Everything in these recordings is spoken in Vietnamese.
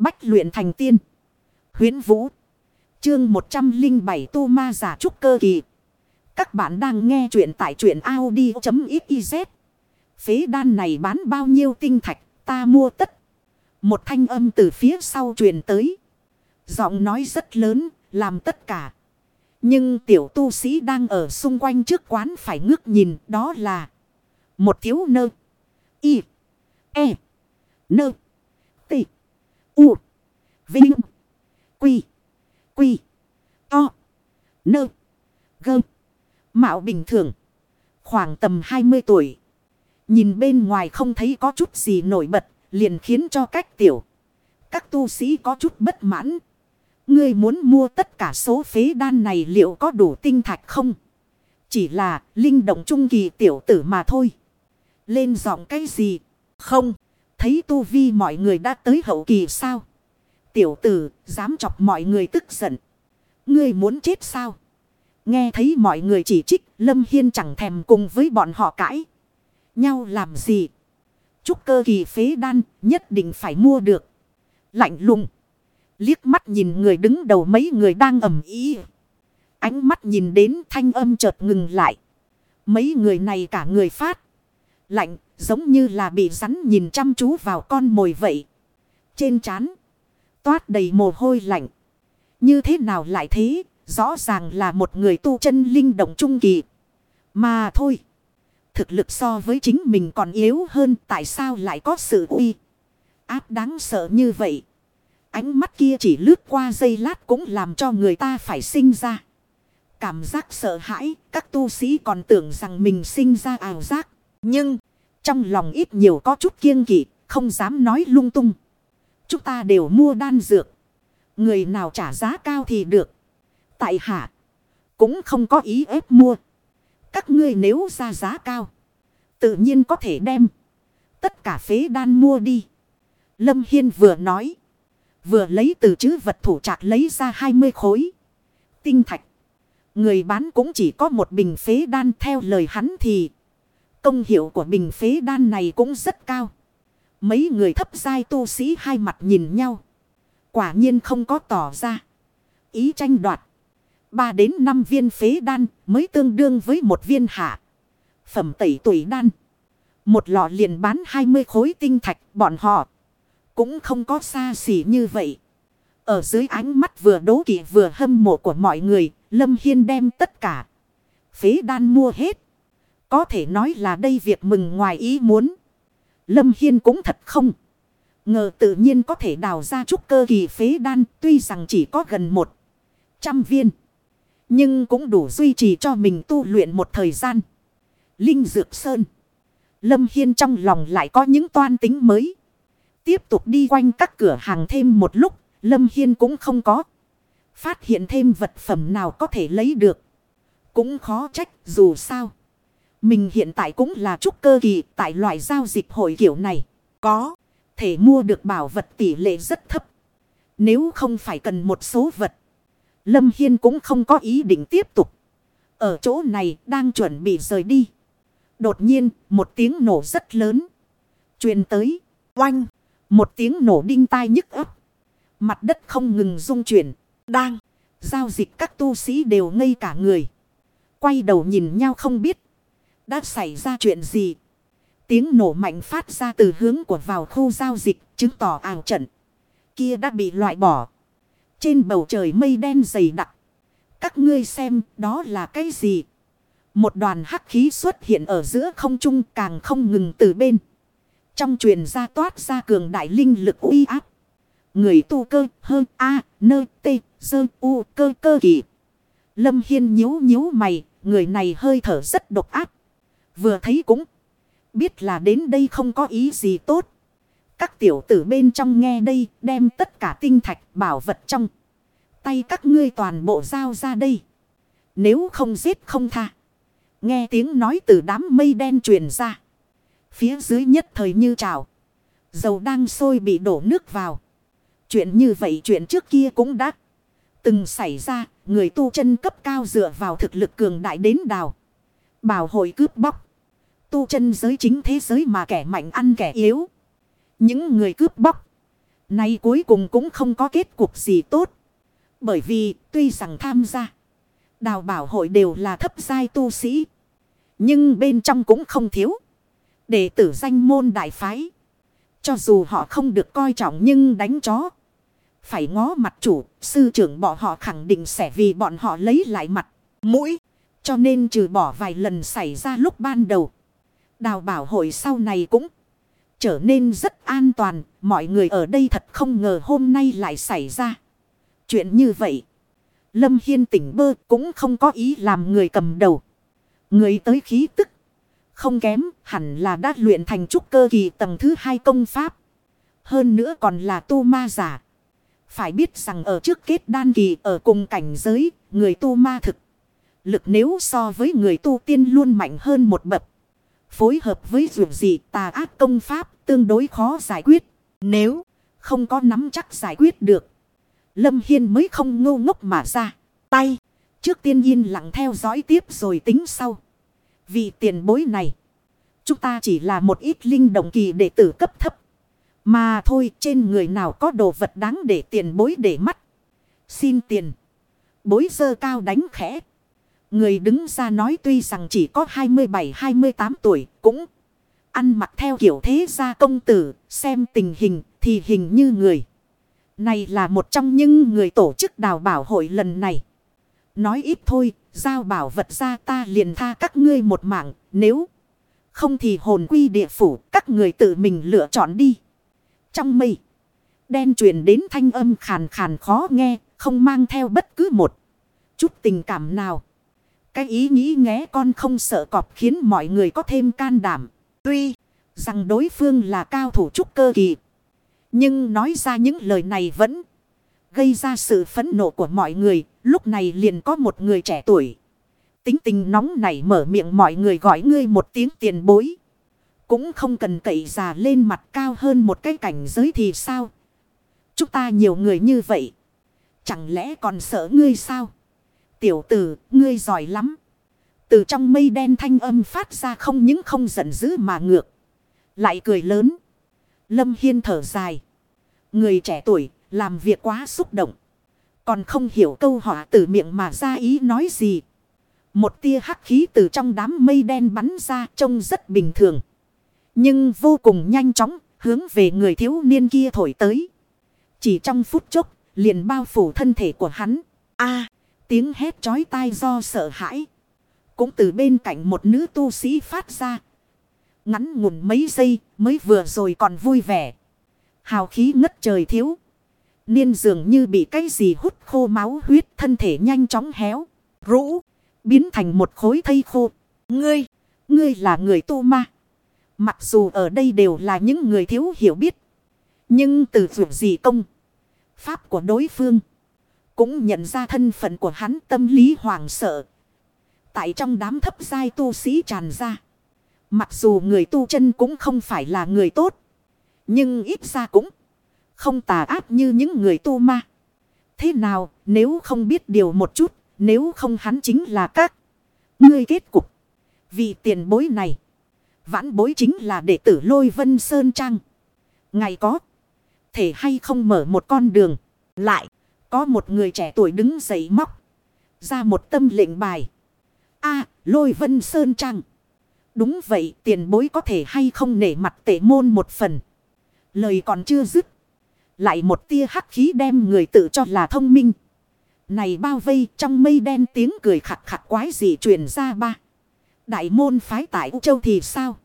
Bách luyện thành tiên. Huyến Vũ. Chương 107 Tu Ma Giả Trúc Cơ Kỳ. Các bạn đang nghe truyện tại truyện Audi.xyz. Phế đan này bán bao nhiêu tinh thạch ta mua tất. Một thanh âm từ phía sau truyền tới. Giọng nói rất lớn, làm tất cả. Nhưng tiểu tu sĩ đang ở xung quanh trước quán phải ngước nhìn đó là một thiếu nơ. Y. E. Nơ. T. U. Vinh. Quy. Quy. To. Nơ. Gơ. Mạo bình thường. Khoảng tầm 20 tuổi. Nhìn bên ngoài không thấy có chút gì nổi bật. Liền khiến cho cách tiểu. Các tu sĩ có chút bất mãn. Ngươi muốn mua tất cả số phế đan này liệu có đủ tinh thạch không? Chỉ là linh động trung kỳ tiểu tử mà thôi. Lên giọng cái gì? Không. Thấy tu vi mọi người đã tới hậu kỳ sao? Tiểu tử, dám chọc mọi người tức giận. Ngươi muốn chết sao? Nghe thấy mọi người chỉ trích. Lâm Hiên chẳng thèm cùng với bọn họ cãi. Nhau làm gì? Chúc cơ kỳ phế đan, nhất định phải mua được. Lạnh lùng. Liếc mắt nhìn người đứng đầu mấy người đang ầm ý. Ánh mắt nhìn đến thanh âm chợt ngừng lại. Mấy người này cả người phát. Lạnh giống như là bị rắn nhìn chăm chú vào con mồi vậy. Trên trán Toát đầy mồ hôi lạnh. Như thế nào lại thế? Rõ ràng là một người tu chân linh động trung kỳ. Mà thôi. Thực lực so với chính mình còn yếu hơn. Tại sao lại có sự uy? Áp đáng sợ như vậy. Ánh mắt kia chỉ lướt qua giây lát cũng làm cho người ta phải sinh ra. Cảm giác sợ hãi, các tu sĩ còn tưởng rằng mình sinh ra ảo giác. Nhưng, trong lòng ít nhiều có chút kiêng kỵ, không dám nói lung tung. Chúng ta đều mua đan dược. Người nào trả giá cao thì được. Tại hạ, cũng không có ý ép mua. Các ngươi nếu ra giá cao, tự nhiên có thể đem. Tất cả phế đan mua đi. Lâm Hiên vừa nói. Vừa lấy từ chữ vật thủ trạc lấy ra 20 khối. Tinh thạch. Người bán cũng chỉ có một bình phế đan theo lời hắn thì. Công hiệu của bình phế đan này cũng rất cao. Mấy người thấp giai tu sĩ hai mặt nhìn nhau. Quả nhiên không có tỏ ra. Ý tranh đoạt. Ba đến năm viên phế đan mới tương đương với một viên hạ. Phẩm tẩy tuổi đan. Một lọ liền bán 20 khối tinh thạch bọn họ. Cũng không có xa xỉ như vậy. Ở dưới ánh mắt vừa đố kỵ vừa hâm mộ của mọi người, Lâm Hiên đem tất cả. Phế đan mua hết. Có thể nói là đây việc mừng ngoài ý muốn. Lâm Hiên cũng thật không. Ngờ tự nhiên có thể đào ra chút cơ kỳ phế đan tuy rằng chỉ có gần một trăm viên. Nhưng cũng đủ duy trì cho mình tu luyện một thời gian. Linh Dược Sơn. Lâm Hiên trong lòng lại có những toan tính mới. Tiếp tục đi quanh các cửa hàng thêm một lúc, Lâm Hiên cũng không có. Phát hiện thêm vật phẩm nào có thể lấy được. Cũng khó trách dù sao. Mình hiện tại cũng là trúc cơ kỳ, tại loại giao dịch hội kiểu này. Có thể mua được bảo vật tỷ lệ rất thấp. Nếu không phải cần một số vật. Lâm Hiên cũng không có ý định tiếp tục. Ở chỗ này đang chuẩn bị rời đi. Đột nhiên, một tiếng nổ rất lớn. truyền tới. Oanh. Một tiếng nổ đinh tai nhức ấp. Mặt đất không ngừng rung chuyển. Đang. Giao dịch các tu sĩ đều ngây cả người. Quay đầu nhìn nhau không biết. Đã xảy ra chuyện gì? Tiếng nổ mạnh phát ra từ hướng của vào khu giao dịch chứng tỏ ảo trận. Kia đã bị loại bỏ. Trên bầu trời mây đen dày đặc. Các ngươi xem đó là cái gì? Một đoàn hắc khí xuất hiện ở giữa không trung càng không ngừng từ bên. Trong truyền ra toát ra cường đại linh lực uy áp. Người tu cơ hơn A, nơ, T, Sơ, U, cơ cơ kỳ. Lâm Hiên nhíu nhíu mày, người này hơi thở rất độc áp. Vừa thấy cũng biết là đến đây không có ý gì tốt. Các tiểu tử bên trong nghe đây, đem tất cả tinh thạch, bảo vật trong. Tay các ngươi toàn bộ giao ra đây. Nếu không giết không tha. Nghe tiếng nói từ đám mây đen truyền ra. Phía dưới nhất thời như trào. Dầu đang sôi bị đổ nước vào. Chuyện như vậy chuyện trước kia cũng đã từng xảy ra. Người tu chân cấp cao dựa vào thực lực cường đại đến đào. Bảo hội cướp bóc. Tu chân giới chính thế giới mà kẻ mạnh ăn kẻ yếu. Những người cướp bóc. Nay cuối cùng cũng không có kết cục gì tốt. Bởi vì tuy rằng tham gia. Đào bảo hội đều là thấp giai tu sĩ. Nhưng bên trong cũng không thiếu. Đệ tử danh môn đại phái. Cho dù họ không được coi trọng nhưng đánh chó. Phải ngó mặt chủ, sư trưởng bọn họ khẳng định sẽ vì bọn họ lấy lại mặt, mũi. Cho nên trừ bỏ vài lần xảy ra lúc ban đầu. Đào bảo hội sau này cũng trở nên rất an toàn. Mọi người ở đây thật không ngờ hôm nay lại xảy ra. Chuyện như vậy. Lâm Hiên tỉnh bơ cũng không có ý làm người cầm đầu. Người tới khí tức. Không kém hẳn là đã luyện thành trúc cơ kỳ tầng thứ hai công pháp. Hơn nữa còn là tu ma giả. Phải biết rằng ở trước kết đan kỳ ở cùng cảnh giới, người tu ma thực. Lực nếu so với người tu tiên luôn mạnh hơn một bậc. Phối hợp với dù gì tà ác công pháp tương đối khó giải quyết. Nếu không có nắm chắc giải quyết được. Lâm Hiên mới không ngu ngốc mà ra. Tay. Trước tiên yên lặng theo dõi tiếp rồi tính sau. Vì tiền bối này. Chúng ta chỉ là một ít linh động kỳ đệ tử cấp thấp. Mà thôi, trên người nào có đồ vật đáng để tiền bối để mắt. Xin tiền. Bối dơ cao đánh khẽ. Người đứng ra nói tuy rằng chỉ có 27-28 tuổi cũng ăn mặc theo kiểu thế gia công tử xem tình hình thì hình như người. Này là một trong những người tổ chức đào bảo hội lần này. Nói ít thôi, giao bảo vật ra ta liền tha các ngươi một mạng, nếu không thì hồn quy địa phủ, các người tự mình lựa chọn đi. Trong mây, đen truyền đến thanh âm khàn khàn khó nghe, không mang theo bất cứ một chút tình cảm nào. Cái ý nghĩ nghé con không sợ cọp khiến mọi người có thêm can đảm. Tuy rằng đối phương là cao thủ trúc cơ kỳ. Nhưng nói ra những lời này vẫn gây ra sự phẫn nộ của mọi người. Lúc này liền có một người trẻ tuổi. Tính tình nóng này mở miệng mọi người gọi ngươi một tiếng tiền bối. Cũng không cần cậy già lên mặt cao hơn một cái cảnh giới thì sao? Chúng ta nhiều người như vậy. Chẳng lẽ còn sợ ngươi sao? Tiểu tử, ngươi giỏi lắm. Từ trong mây đen thanh âm phát ra không những không giận dữ mà ngược. Lại cười lớn. Lâm Hiên thở dài. Người trẻ tuổi, làm việc quá xúc động. Còn không hiểu câu họa từ miệng mà ra ý nói gì. Một tia hắc khí từ trong đám mây đen bắn ra trông rất bình thường. Nhưng vô cùng nhanh chóng, hướng về người thiếu niên kia thổi tới. Chỉ trong phút chốc, liền bao phủ thân thể của hắn. a tiếng hét chói tai do sợ hãi. Cũng từ bên cạnh một nữ tu sĩ phát ra. Ngắn ngủn mấy giây mới vừa rồi còn vui vẻ. Hào khí ngất trời thiếu. Niên dường như bị cái gì hút khô máu huyết, thân thể nhanh chóng héo. Rũ. Biến thành một khối thây khô. Ngươi. Ngươi là người tu ma. Mặc dù ở đây đều là những người thiếu hiểu biết. Nhưng từ dù gì công. Pháp của đối phương. Cũng nhận ra thân phận của hắn tâm lý hoàng sợ. Tại trong đám thấp giai tu sĩ tràn ra. Mặc dù người tu chân cũng không phải là người tốt. Nhưng ít ra cũng không tà ác như những người tu ma. Thế nào, nếu không biết điều một chút. Nếu không hắn chính là các ngươi kết cục. Vì tiền bối này. Vãn bối chính là đệ tử lôi vân sơn trang. Ngày có. Thể hay không mở một con đường. Lại. Có một người trẻ tuổi đứng dậy móc. Ra một tâm lệnh bài. a, lôi vân sơn trăng Đúng vậy, tiền bối có thể hay không nể mặt tệ môn một phần. Lời còn chưa dứt. Lại một tia hắc khí đem người tự cho là thông minh. Này bao vây, trong mây đen tiếng cười khặt khặt quái gì truyền ra ba. Đại môn phái tại U Châu thì sao?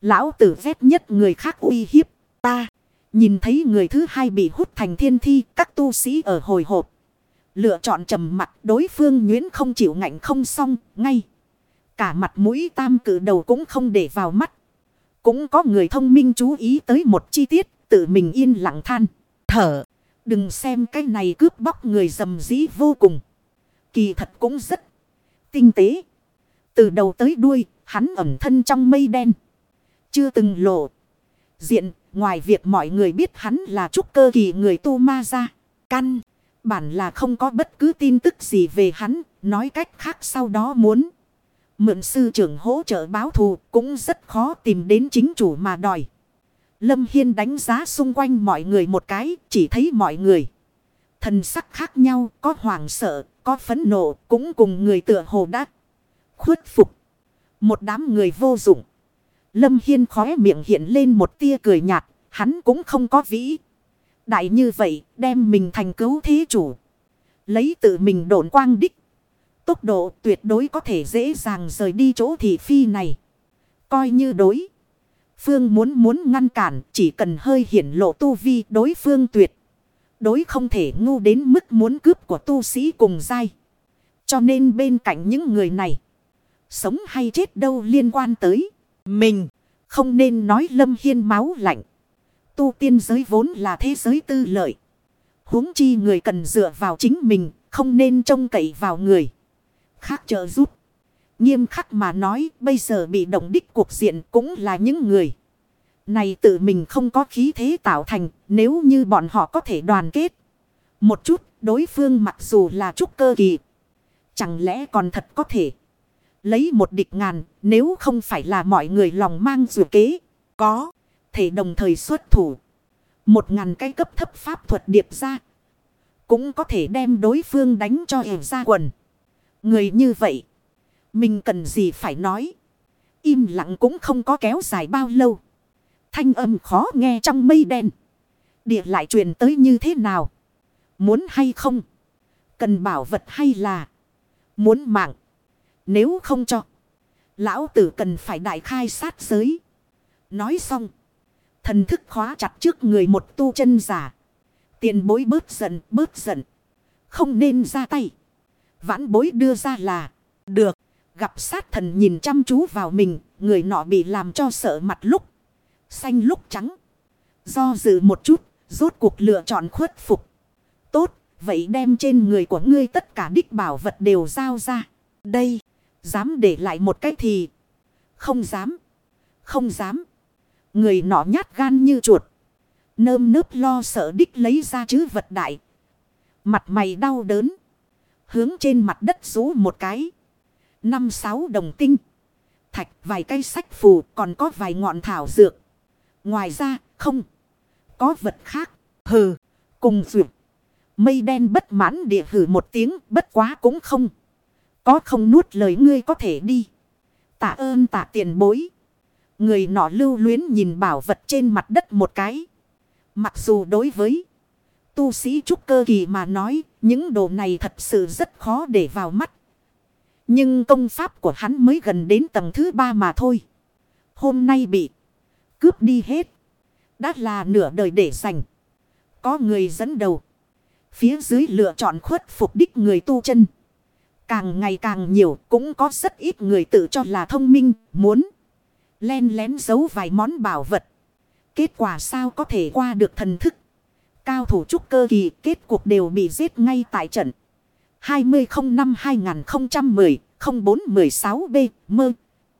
Lão tử vét nhất người khác uy hiếp ta. Nhìn thấy người thứ hai bị hút thành thiên thi, các tu sĩ ở hồi hộp. Lựa chọn trầm mặt đối phương nhuyễn không chịu ngạnh không xong, ngay. Cả mặt mũi tam cử đầu cũng không để vào mắt. Cũng có người thông minh chú ý tới một chi tiết, tự mình yên lặng than, thở. Đừng xem cái này cướp bóc người dầm dĩ vô cùng. Kỳ thật cũng rất tinh tế. Từ đầu tới đuôi, hắn ẩn thân trong mây đen. Chưa từng lộ. Diện, ngoài việc mọi người biết hắn là trúc cơ kỳ người tu ma ra. Căn, bản là không có bất cứ tin tức gì về hắn. Nói cách khác sau đó muốn. Mượn sư trưởng hỗ trợ báo thù cũng rất khó tìm đến chính chủ mà đòi. Lâm Hiên đánh giá xung quanh mọi người một cái, chỉ thấy mọi người. Thần sắc khác nhau, có hoàng sợ, có phấn nộ, cũng cùng người tựa hồ đắc. Khuất phục. Một đám người vô dụng. Lâm Hiên khóe miệng hiện lên một tia cười nhạt, hắn cũng không có vĩ. Đại như vậy, đem mình thành cứu thế chủ. Lấy tự mình độn quang đích. Tốc độ tuyệt đối có thể dễ dàng rời đi chỗ thị phi này. Coi như đối. Phương muốn muốn ngăn cản chỉ cần hơi hiển lộ tu vi đối phương tuyệt. Đối không thể ngu đến mức muốn cướp của tu sĩ cùng dai. Cho nên bên cạnh những người này. Sống hay chết đâu liên quan tới. Mình, không nên nói lâm hiên máu lạnh. Tu tiên giới vốn là thế giới tư lợi. huống chi người cần dựa vào chính mình. Không nên trông cậy vào người. Khác trợ giúp. Nghiêm khắc mà nói, bây giờ bị động đích cuộc diện cũng là những người. Này tự mình không có khí thế tạo thành, nếu như bọn họ có thể đoàn kết. Một chút, đối phương mặc dù là trúc cơ kỳ. Chẳng lẽ còn thật có thể. Lấy một địch ngàn, nếu không phải là mọi người lòng mang dù kế. Có thể đồng thời xuất thủ. Một ngàn cái cấp thấp pháp thuật điệp ra. Cũng có thể đem đối phương đánh cho ẻo ra quần. Người như vậy. Mình cần gì phải nói. Im lặng cũng không có kéo dài bao lâu. Thanh âm khó nghe trong mây đen. Địa lại truyền tới như thế nào? Muốn hay không? Cần bảo vật hay là? Muốn mạng? Nếu không cho. Lão tử cần phải đại khai sát giới. Nói xong. Thần thức khóa chặt trước người một tu chân giả. Tiền bối bớt giận, bớt giận. Không nên ra tay. Vãn bối đưa ra là. Được. Gặp sát thần nhìn chăm chú vào mình. Người nọ bị làm cho sợ mặt lúc. Xanh lúc trắng. Do dự một chút. Rốt cuộc lựa chọn khuất phục. Tốt. Vậy đem trên người của ngươi tất cả đích bảo vật đều giao ra. Đây. Dám để lại một cái thì. Không dám. Không dám. Người nọ nhát gan như chuột. Nơm nớp lo sợ đích lấy ra chứ vật đại. Mặt mày đau đớn. Hướng trên mặt đất rú một cái. Năm sáu đồng tinh. Thạch, vài cây sách phù, còn có vài ngọn thảo dược. Ngoài ra, không. Có vật khác. Hừ. Cùng dược. Mây đen bất mãn địa hử một tiếng, bất quá cũng không. Có không nuốt lời ngươi có thể đi. Tạ ơn tạ tiền bối. Người nọ lưu luyến nhìn bảo vật trên mặt đất một cái. Mặc dù đối với tu sĩ trúc cơ kỳ mà nói, những đồ này thật sự rất khó để vào mắt. Nhưng công pháp của hắn mới gần đến tầng thứ ba mà thôi. Hôm nay bị cướp đi hết. Đã là nửa đời để dành. Có người dẫn đầu. Phía dưới lựa chọn khuất phục đích người tu chân. Càng ngày càng nhiều cũng có rất ít người tự cho là thông minh, muốn len lén giấu vài món bảo vật. Kết quả sao có thể qua được thần thức. Cao thủ trúc cơ kỳ kết cuộc đều bị giết ngay tại trận. 2005-2010-04-16B mơ